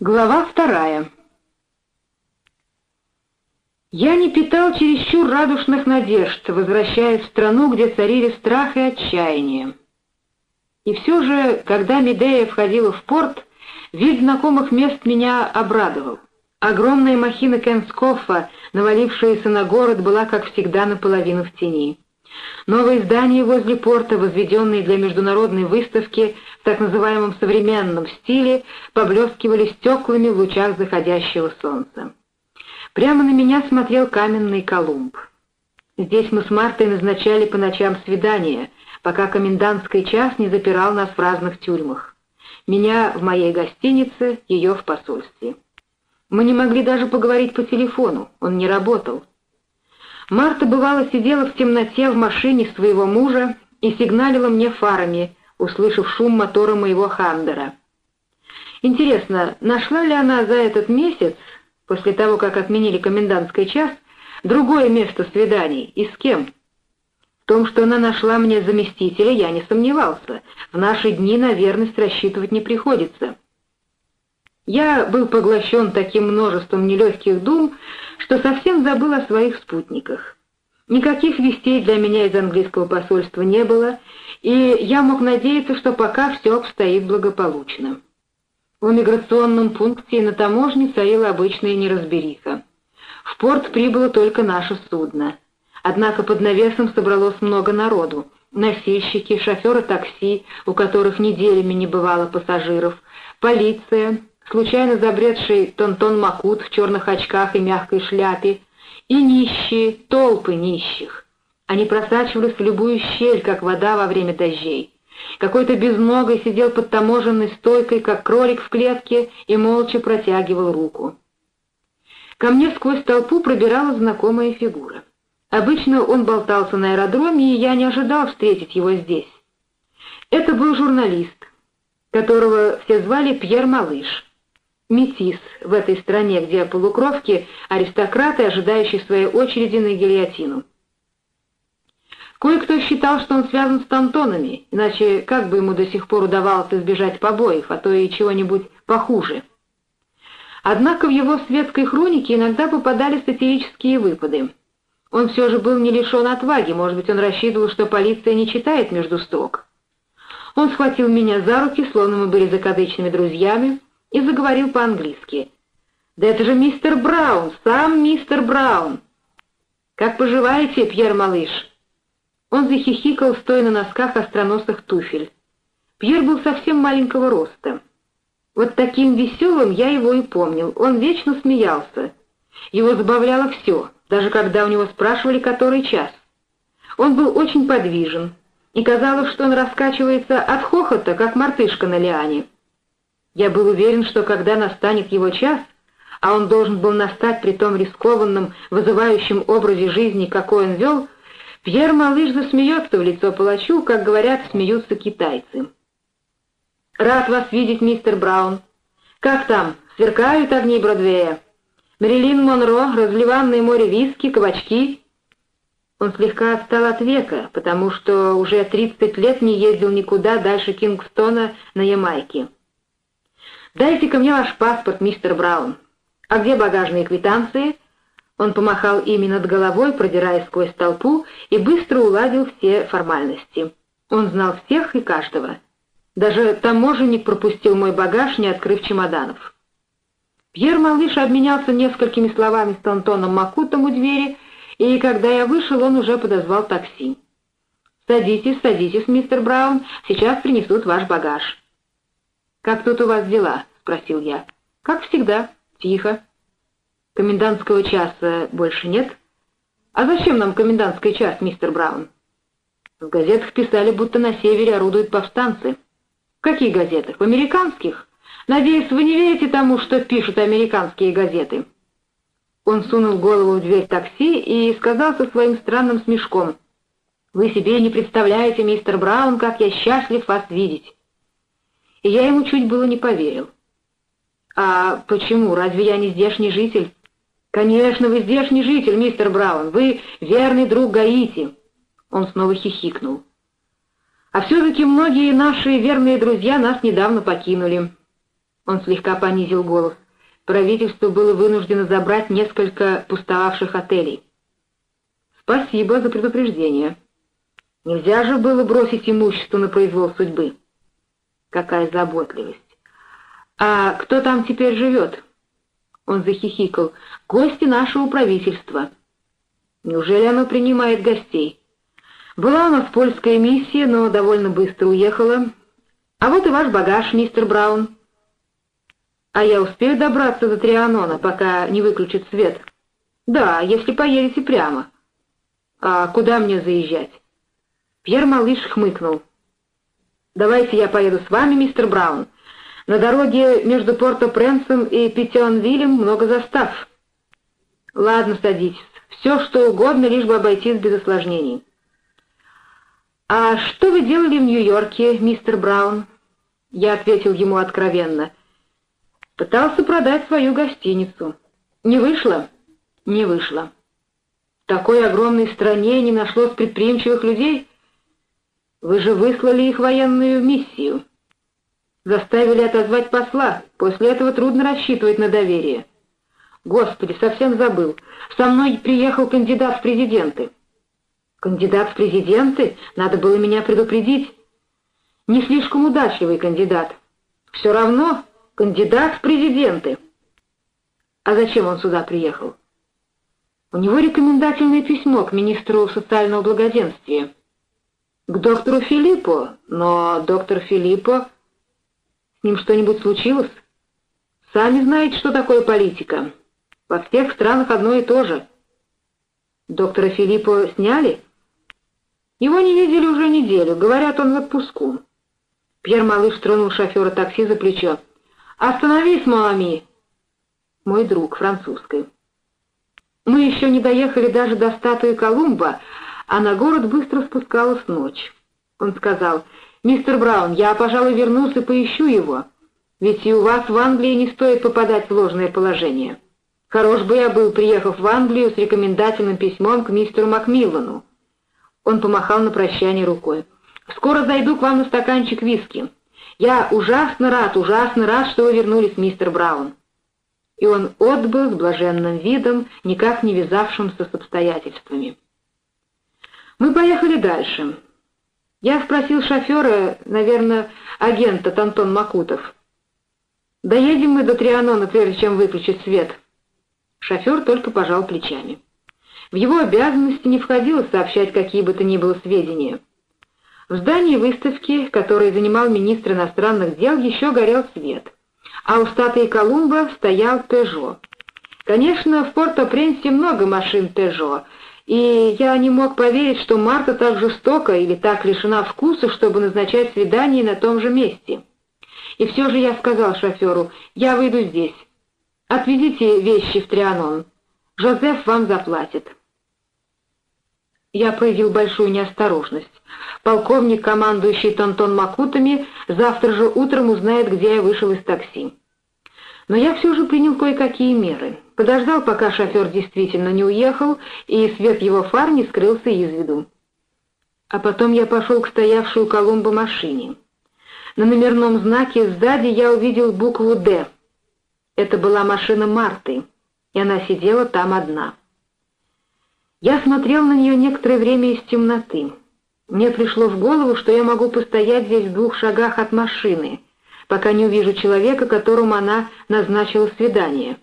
Глава вторая. Я не питал чересчур радушных надежд, возвращаясь в страну, где царили страх и отчаяние. И все же, когда Медея входила в порт, вид знакомых мест меня обрадовал. Огромная махина Кенскофа, навалившаяся на город, была, как всегда, наполовину в тени. Новые здания возле порта, возведенные для международной выставки так называемом современном стиле, поблескивали стеклами в лучах заходящего солнца. Прямо на меня смотрел каменный Колумб. Здесь мы с Мартой назначали по ночам свидания, пока комендантский час не запирал нас в разных тюрьмах. Меня в моей гостинице, ее в посольстве. Мы не могли даже поговорить по телефону, он не работал. Марта, бывало, сидела в темноте в машине своего мужа и сигналила мне фарами, услышав шум мотора моего Хандера. Интересно, нашла ли она за этот месяц, после того, как отменили комендантский час, другое место свиданий и с кем? В том, что она нашла мне заместителя, я не сомневался. В наши дни на верность рассчитывать не приходится. Я был поглощен таким множеством нелегких дум, что совсем забыл о своих спутниках. Никаких вестей для меня из английского посольства не было, и я мог надеяться, что пока все обстоит благополучно. В миграционном пункте на таможне царила обычная неразбериха. В порт прибыло только наше судно. Однако под навесом собралось много народу. Носильщики, шоферы такси, у которых неделями не бывало пассажиров, полиция, случайно забредший Тонтон Макут в черных очках и мягкой шляпе, и нищие, толпы нищих. Они просачивались в любую щель, как вода во время дождей. Какой-то безногой сидел под таможенной стойкой, как кролик в клетке, и молча протягивал руку. Ко мне сквозь толпу пробиралась знакомая фигура. Обычно он болтался на аэродроме, и я не ожидал встретить его здесь. Это был журналист, которого все звали Пьер Малыш метис в этой стране, где полукровки — аристократы, ожидающие своей очереди на гильотину. Кое-кто считал, что он связан с тантонами, иначе как бы ему до сих пор удавалось избежать побоев, а то и чего-нибудь похуже. Однако в его светской хронике иногда попадали сатирические выпады. Он все же был не лишен отваги, может быть, он рассчитывал, что полиция не читает между строк. Он схватил меня за руки, словно мы были закадычными друзьями, и заговорил по-английски. «Да это же мистер Браун, сам мистер Браун!» «Как поживаете, Пьер Малыш?» Он захихикал, стоя на носках остроносых туфель. Пьер был совсем маленького роста. Вот таким веселым я его и помнил, он вечно смеялся. Его забавляло все, даже когда у него спрашивали, который час. Он был очень подвижен, и казалось, что он раскачивается от хохота, как мартышка на лиане. Я был уверен, что когда настанет его час, а он должен был настать при том рискованном, вызывающем образе жизни, какой он вел, Пьер Малыш засмеется в лицо палачу, как говорят, смеются китайцы. «Рад вас видеть, мистер Браун. Как там, сверкают огни Бродвея? Мэрилин Монро, разливанное море виски, кабачки?» Он слегка отстал от века, потому что уже 30 лет не ездил никуда дальше Кингстона на Ямайке. «Дайте-ка мне ваш паспорт, мистер Браун. А где багажные квитанции?» Он помахал ими над головой, продираясь сквозь толпу, и быстро уладил все формальности. Он знал всех и каждого. Даже таможенник пропустил мой багаж, не открыв чемоданов. Пьер Малыш обменялся несколькими словами с Тонтоном Макутом у двери, и когда я вышел, он уже подозвал такси. «Садитесь, садитесь, мистер Браун, сейчас принесут ваш багаж». «Как тут у вас дела?» — спросил я. «Как всегда. Тихо. Комендантского часа больше нет?» «А зачем нам комендантский час, мистер Браун?» «В газетах писали, будто на севере орудуют повстанцы». «В каких газетах? В американских? Надеюсь, вы не верите тому, что пишут американские газеты?» Он сунул голову в дверь такси и сказал со своим странным смешком. «Вы себе не представляете, мистер Браун, как я счастлив вас видеть и я ему чуть было не поверил. «А почему? Разве я не здешний житель?» «Конечно, вы здешний житель, мистер Браун. Вы верный друг Гаити». Он снова хихикнул. «А все-таки многие наши верные друзья нас недавно покинули». Он слегка понизил голос. Правительство было вынуждено забрать несколько пустовавших отелей. Спасибо за предупреждение. Нельзя же было бросить имущество на произвол судьбы. Какая заботливость. А кто там теперь живет? Он захихикал. Гости нашего правительства. Неужели оно принимает гостей? Была у нас польская миссия, но довольно быстро уехала. А вот и ваш багаж, мистер Браун. А я успею добраться до Трианона, пока не выключит свет? Да, если поедете прямо. А куда мне заезжать? Пьер Малыш хмыкнул. «Давайте я поеду с вами, мистер Браун. На дороге между Порто-Пренсом и Питионвиллем много застав». «Ладно, садитесь. Все, что угодно, лишь бы обойтись без осложнений». «А что вы делали в Нью-Йорке, мистер Браун?» Я ответил ему откровенно. «Пытался продать свою гостиницу. Не вышло?» «Не вышло». В такой огромной стране не нашлось предприимчивых людей? Вы же выслали их военную миссию. Заставили отозвать посла. После этого трудно рассчитывать на доверие. Господи, совсем забыл. Со мной приехал кандидат в президенты. Кандидат в президенты? Надо было меня предупредить. Не слишком удачливый кандидат. Все равно кандидат в президенты. А зачем он сюда приехал? У него рекомендательное письмо к министру социального благоденствия. К доктору Филиппо, но доктор Филиппо... С ним что-нибудь случилось? Сами знаете, что такое политика. Во всех странах одно и то же. Доктора Филиппо сняли? Его не видели уже неделю, говорят, он в отпуску. Пьер Малыш тронул шофера такси за плечо. «Остановись, Малами!» Мой друг, французской. Мы еще не доехали даже до статуи Колумба, а на город быстро спускалась ночь. Он сказал, «Мистер Браун, я, пожалуй, вернусь и поищу его, ведь и у вас в Англии не стоит попадать в сложное положение. Хорош бы я был, приехав в Англию с рекомендательным письмом к мистеру Макмиллану». Он помахал на прощание рукой. «Скоро зайду к вам на стаканчик виски. Я ужасно рад, ужасно рад, что вы вернулись, мистер Браун» и он отбыл с блаженным видом, никак не вязавшимся с обстоятельствами. Мы поехали дальше. Я спросил шофера, наверное, агента Тантон Макутов. «Доедем мы до Трианона, прежде чем выключить свет». Шофер только пожал плечами. В его обязанности не входило сообщать какие бы то ни было сведения. В здании выставки, которое занимал министр иностранных дел, еще горел свет — а у статуи Колумба стоял «Пежо». Конечно, в Порто-Пренсе много машин «Пежо», и я не мог поверить, что Марта так жестока или так лишена вкуса, чтобы назначать свидание на том же месте. И все же я сказал шоферу, я выйду здесь. Отвезите вещи в Трианон. Жозеф вам заплатит. Я проявил большую неосторожность. Полковник, командующий Тонтон Макутами, завтра же утром узнает, где я вышел из такси. Но я все же принял кое-какие меры. Подождал, пока шофер действительно не уехал, и свет его фар не скрылся из виду. А потом я пошел к стоявшей у Колумба машине. На номерном знаке сзади я увидел букву «Д». Это была машина Марты, и она сидела там одна. Я смотрел на нее некоторое время из темноты. Мне пришло в голову, что я могу постоять здесь в двух шагах от машины — пока не увижу человека, которому она назначила свидание.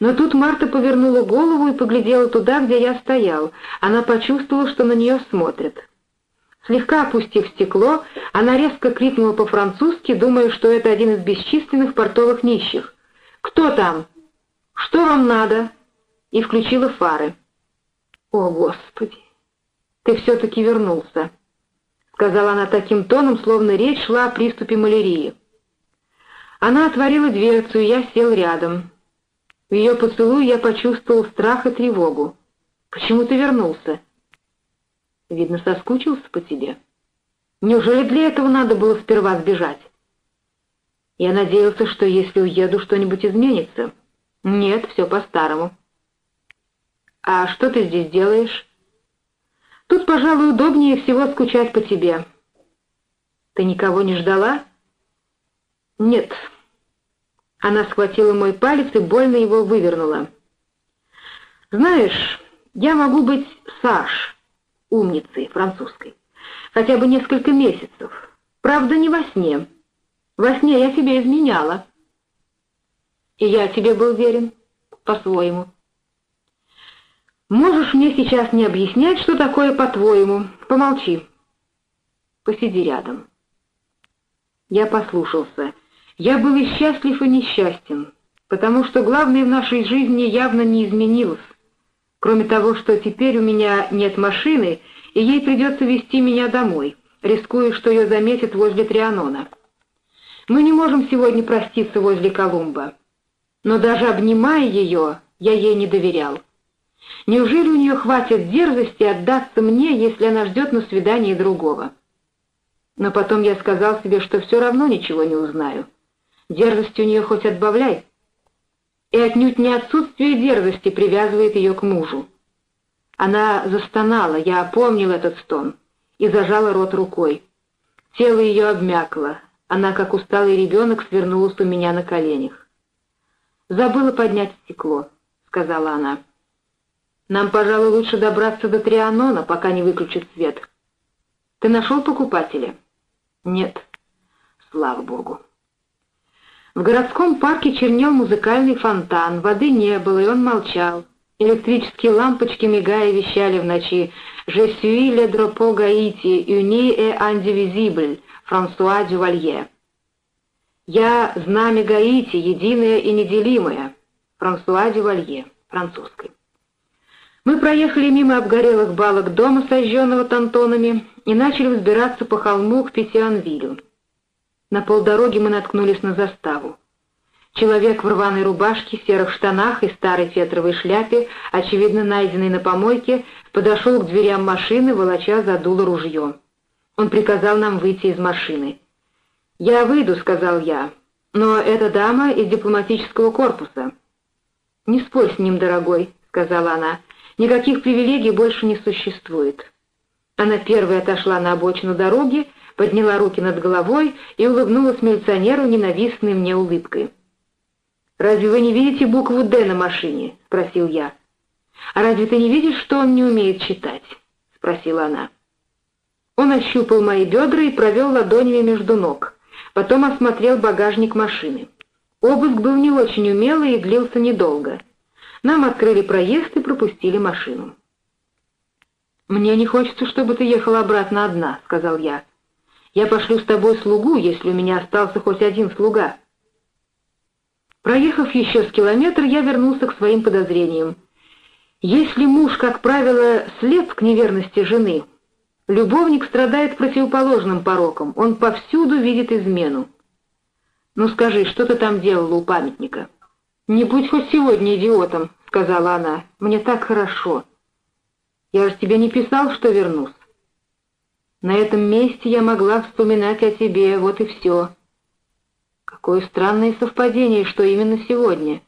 Но тут Марта повернула голову и поглядела туда, где я стоял. Она почувствовала, что на нее смотрят. Слегка опустив стекло, она резко крикнула по-французски, думая, что это один из бесчисленных портовых нищих. «Кто там? Что вам надо?» И включила фары. «О, Господи! Ты все-таки вернулся!» сказала она таким тоном, словно речь шла о приступе малярии. Она отворила дверцу, и я сел рядом. В ее поцелуе я почувствовал страх и тревогу. «Почему ты вернулся?» «Видно, соскучился по тебе. Неужели для этого надо было сперва сбежать?» Я надеялся, что если уеду, что-нибудь изменится. Нет, все по-старому. «А что ты здесь делаешь?» Тут, пожалуй, удобнее всего скучать по тебе. Ты никого не ждала? Нет. Она схватила мой палец и больно его вывернула. «Знаешь, я могу быть Саш, умницей французской, хотя бы несколько месяцев. Правда, не во сне. Во сне я себе изменяла. И я тебе был верен, по-своему. Можешь мне сейчас не объяснять, что такое по-твоему. Помолчи. Посиди рядом. Я послушался. Я был и счастлив, и несчастен, потому что главное в нашей жизни явно не изменилось. Кроме того, что теперь у меня нет машины, и ей придется везти меня домой, рискуя, что ее заметят возле Трианона. Мы не можем сегодня проститься возле Колумба. Но даже обнимая ее, я ей не доверял. Неужели у нее хватит дерзости отдаться мне, если она ждет на свидание другого? Но потом я сказал себе, что все равно ничего не узнаю. Дерзости у нее хоть отбавляй. И отнюдь не отсутствие дерзости привязывает ее к мужу. Она застонала, я помнил этот стон, и зажала рот рукой. Тело ее обмякло, она, как усталый ребенок, свернулась у меня на коленях. «Забыла поднять стекло», — сказала она. «Нам, пожалуй, лучше добраться до Трианона, пока не выключат свет. Ты нашел покупателя?» «Нет, слава богу». В городском парке чернел музыкальный фонтан, воды не было, и он молчал. Электрические лампочки, мигая, вещали в ночи «Je suis le drapeau Гаити, uni et indivisible, Франсуа Дювалье». «Я знамя Гаити, единое и неделимое», Франсуа Дювалье, французской. Мы проехали мимо обгорелых балок дома, сожженного тантонами, и начали взбираться по холму к Петианвилю. На полдороги мы наткнулись на заставу. Человек в рваной рубашке, серых штанах и старой фетровой шляпе, очевидно найденный на помойке, подошел к дверям машины, волоча за дуло ружье. Он приказал нам выйти из машины. «Я выйду», — сказал я, — «но эта дама из дипломатического корпуса». «Не спорь с ним, дорогой», — сказала она, — «никаких привилегий больше не существует». Она первая отошла на обочину дороги, подняла руки над головой и улыбнулась милиционеру ненавистной мне улыбкой. «Разве вы не видите букву «Д» на машине?» — спросил я. «А разве ты не видишь, что он не умеет читать?» — спросила она. Он ощупал мои бедра и провел ладонями между ног. Потом осмотрел багажник машины. Обыск был не очень умелый и длился недолго. Нам открыли проезд и пропустили машину. «Мне не хочется, чтобы ты ехала обратно одна», — сказал я. Я пошлю с тобой слугу, если у меня остался хоть один слуга». Проехав еще с километр, я вернулся к своим подозрениям. Если муж, как правило, слеп к неверности жены, любовник страдает противоположным пороком, он повсюду видит измену. «Ну скажи, что ты там делала у памятника?» «Не будь хоть сегодня идиотом», — сказала она, — «мне так хорошо». «Я же тебе не писал, что вернусь». На этом месте я могла вспоминать о тебе, вот и все. Какое странное совпадение, что именно сегодня.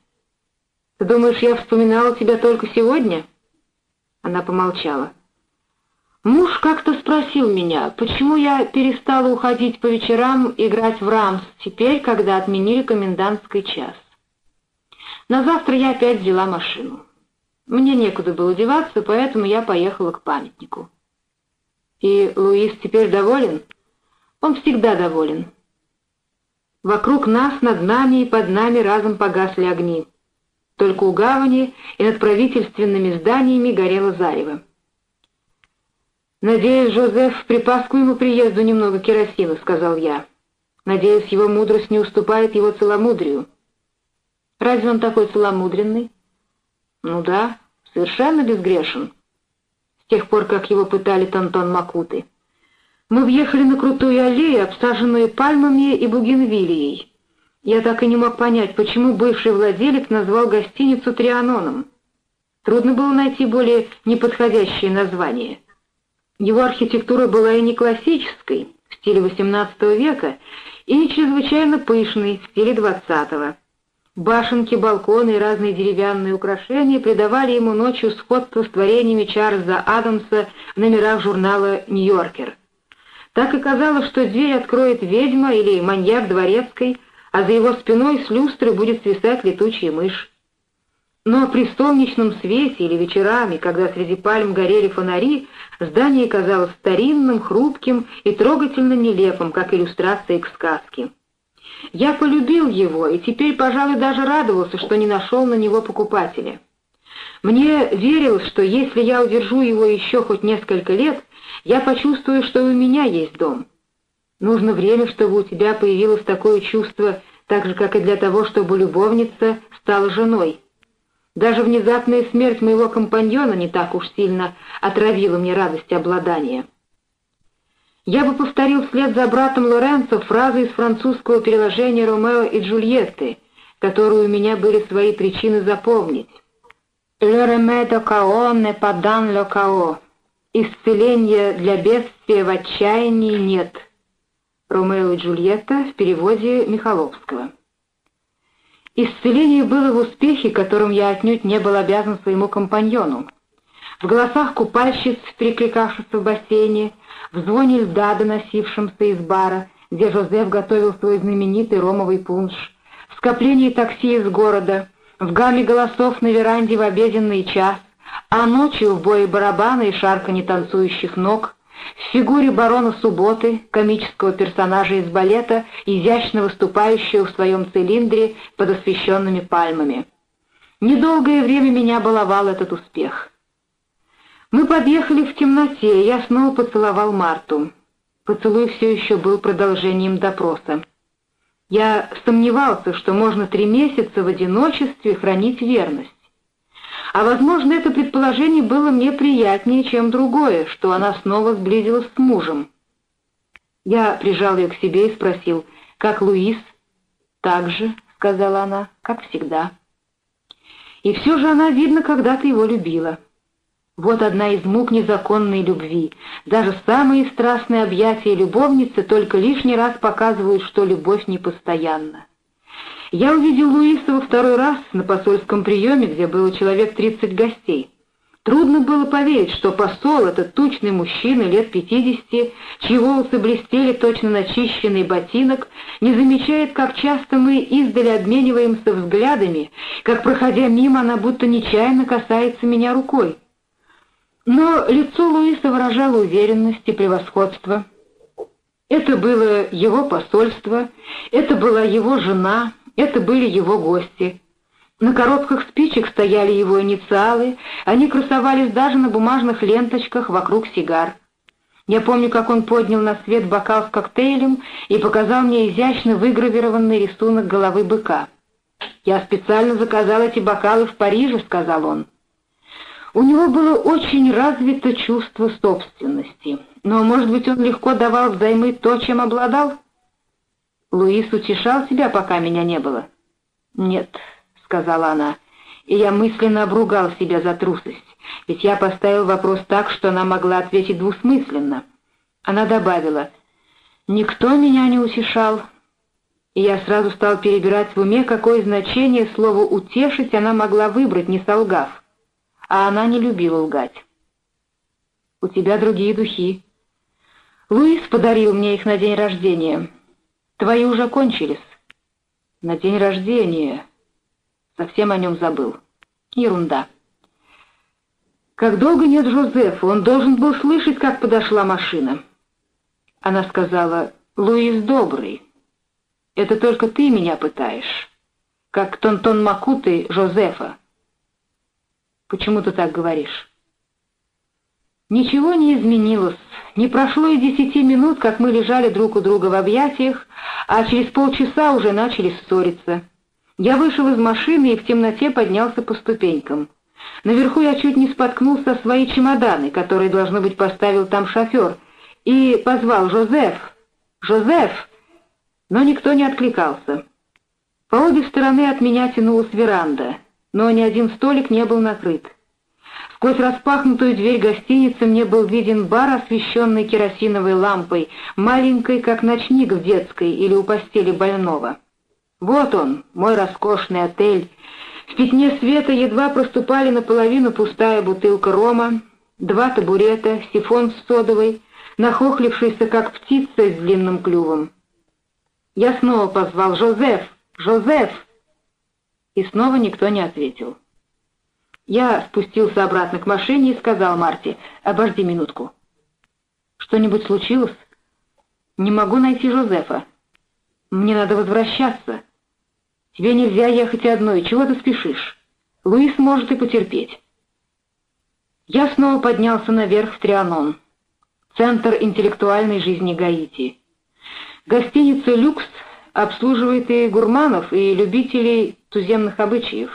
Ты думаешь, я вспоминала тебя только сегодня? Она помолчала. Муж как-то спросил меня, почему я перестала уходить по вечерам играть в рамс теперь, когда отменили комендантский час. На завтра я опять взяла машину. Мне некуда было деваться, поэтому я поехала к памятнику. И Луис теперь доволен? Он всегда доволен. Вокруг нас, над нами и под нами разом погасли огни. Только у гавани и над правительственными зданиями горело зарево. «Надеюсь, Жозеф припас к моему приезду немного керосина», — сказал я. «Надеюсь, его мудрость не уступает его целомудрию». «Разве он такой целомудренный?» «Ну да, совершенно безгрешен» тех пор, как его пытали Тантон Макуты. Мы въехали на крутую аллею, обсаженную пальмами и бугенвилией. Я так и не мог понять, почему бывший владелец назвал гостиницу Трианоном. Трудно было найти более неподходящее название. Его архитектура была и не классической, в стиле XVIII века, и не чрезвычайно пышной, в стиле XX. Башенки, балконы и разные деревянные украшения придавали ему ночью сходство с творениями Чарльза Адамса в номерах журнала «Нью-Йоркер». Так и казалось, что дверь откроет ведьма или маньяк дворецкой, а за его спиной с люстры будет свисать летучая мышь. Но при солнечном свете или вечерами, когда среди пальм горели фонари, здание казалось старинным, хрупким и трогательно нелепым, как иллюстрация к сказке. Я полюбил его и теперь, пожалуй, даже радовался, что не нашел на него покупателя. Мне верилось, что если я удержу его еще хоть несколько лет, я почувствую, что у меня есть дом. Нужно время, чтобы у тебя появилось такое чувство, так же, как и для того, чтобы любовница стала женой. Даже внезапная смерть моего компаньона не так уж сильно отравила мне радость обладания. Я бы повторил вслед за братом Лоренцо фразы из французского переложения «Ромео и Джульетты», которую у меня были свои причины запомнить. «Le remède cao ne pas le cao» «Исцеления для бедствия в отчаянии нет». Ромео и Джульетта в переводе Михаловского. Исцеление было в успехе, которым я отнюдь не был обязан своему компаньону. В голосах купальщиц, перекликавшихся в бассейне, в звоне льда, доносившемся из бара, где Жозеф готовил свой знаменитый ромовый пунш, в скоплении такси из города, в гамме голосов на веранде в обеденный час, а ночью в бое барабана и шарканье танцующих ног — в фигуре барона Субботы, комического персонажа из балета, изящно выступающего в своем цилиндре под освещенными пальмами. Недолгое время меня баловал этот успех. Мы подъехали в темноте, и я снова поцеловал Марту. Поцелуй все еще был продолжением допроса. Я сомневался, что можно три месяца в одиночестве хранить верность. А, возможно, это предположение было мне приятнее, чем другое, что она снова сблизилась с мужем. Я прижал ее к себе и спросил, «Как Луис?» «Так же», — сказала она, — «как всегда». И все же она, видно, когда-то его любила. Вот одна из мук незаконной любви. Даже самые страстные объятия любовницы только лишний раз показывают, что любовь непостоянна. Я увидел Луиса во второй раз на посольском приеме, где было человек 30 гостей. Трудно было поверить, что посол, этот тучный мужчина лет пятидесяти, чьи волосы блестели точно начищенный ботинок, не замечает, как часто мы издали обмениваемся взглядами, как, проходя мимо, она будто нечаянно касается меня рукой. Но лицо Луиса выражало уверенность и превосходство. Это было его посольство, это была его жена, это были его гости. На коробках спичек стояли его инициалы, они красовались даже на бумажных ленточках вокруг сигар. Я помню, как он поднял на свет бокал с коктейлем и показал мне изящно выгравированный рисунок головы быка. «Я специально заказал эти бокалы в Париже», — сказал он. У него было очень развито чувство собственности, но, может быть, он легко давал взаймы то, чем обладал? Луис утешал себя, пока меня не было. «Нет», — сказала она, — и я мысленно обругал себя за трусость, ведь я поставил вопрос так, что она могла ответить двусмысленно. Она добавила, «Никто меня не утешал». И я сразу стал перебирать в уме, какое значение слово «утешить» она могла выбрать, не солгав. А она не любила лгать. «У тебя другие духи». Луис подарил мне их на день рождения. Твои уже кончились. На день рождения. Совсем о нем забыл. Ерунда. Как долго нет Жозефа, он должен был слышать, как подошла машина. Она сказала, «Луис добрый. Это только ты меня пытаешь, как Тонтон Макуты Жозефа». «Почему ты так говоришь?» Ничего не изменилось. Не прошло и десяти минут, как мы лежали друг у друга в объятиях, а через полчаса уже начали ссориться. Я вышел из машины и в темноте поднялся по ступенькам. Наверху я чуть не споткнулся о свои чемоданы, которые, должно быть, поставил там шофер, и позвал «Жозеф! Жозеф!» Но никто не откликался. По обе стороны от меня тянулась веранда, но ни один столик не был накрыт. Сквозь распахнутую дверь гостиницы мне был виден бар, освещенный керосиновой лампой, маленькой, как ночник в детской или у постели больного. Вот он, мой роскошный отель. В пятне света едва проступали наполовину пустая бутылка рома, два табурета, сифон с содовой, нахохлившийся, как птица с длинным клювом. Я снова позвал «Жозеф! Жозеф!» И снова никто не ответил. Я спустился обратно к машине и сказал Марте, «Обожди минутку». «Что-нибудь случилось?» «Не могу найти Жозефа. Мне надо возвращаться. Тебе нельзя ехать одной, чего ты спешишь? Луис может и потерпеть». Я снова поднялся наверх в Трианон, центр интеллектуальной жизни Гаити. Гостиница «Люкс» обслуживает и гурманов, и любителей туземных обычаев.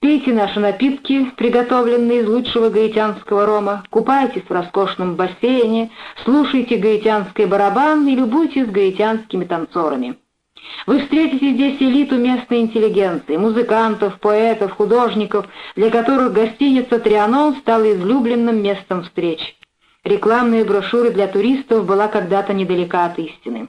Пейте наши напитки, приготовленные из лучшего гаитянского рома, купайтесь в роскошном бассейне, слушайте гаитянский барабан и любуйтесь гаитянскими танцорами. Вы встретите здесь элиту местной интеллигенции, музыкантов, поэтов, художников, для которых гостиница «Трианон» стала излюбленным местом встреч. Рекламные брошюры для туристов была когда-то недалека от истины.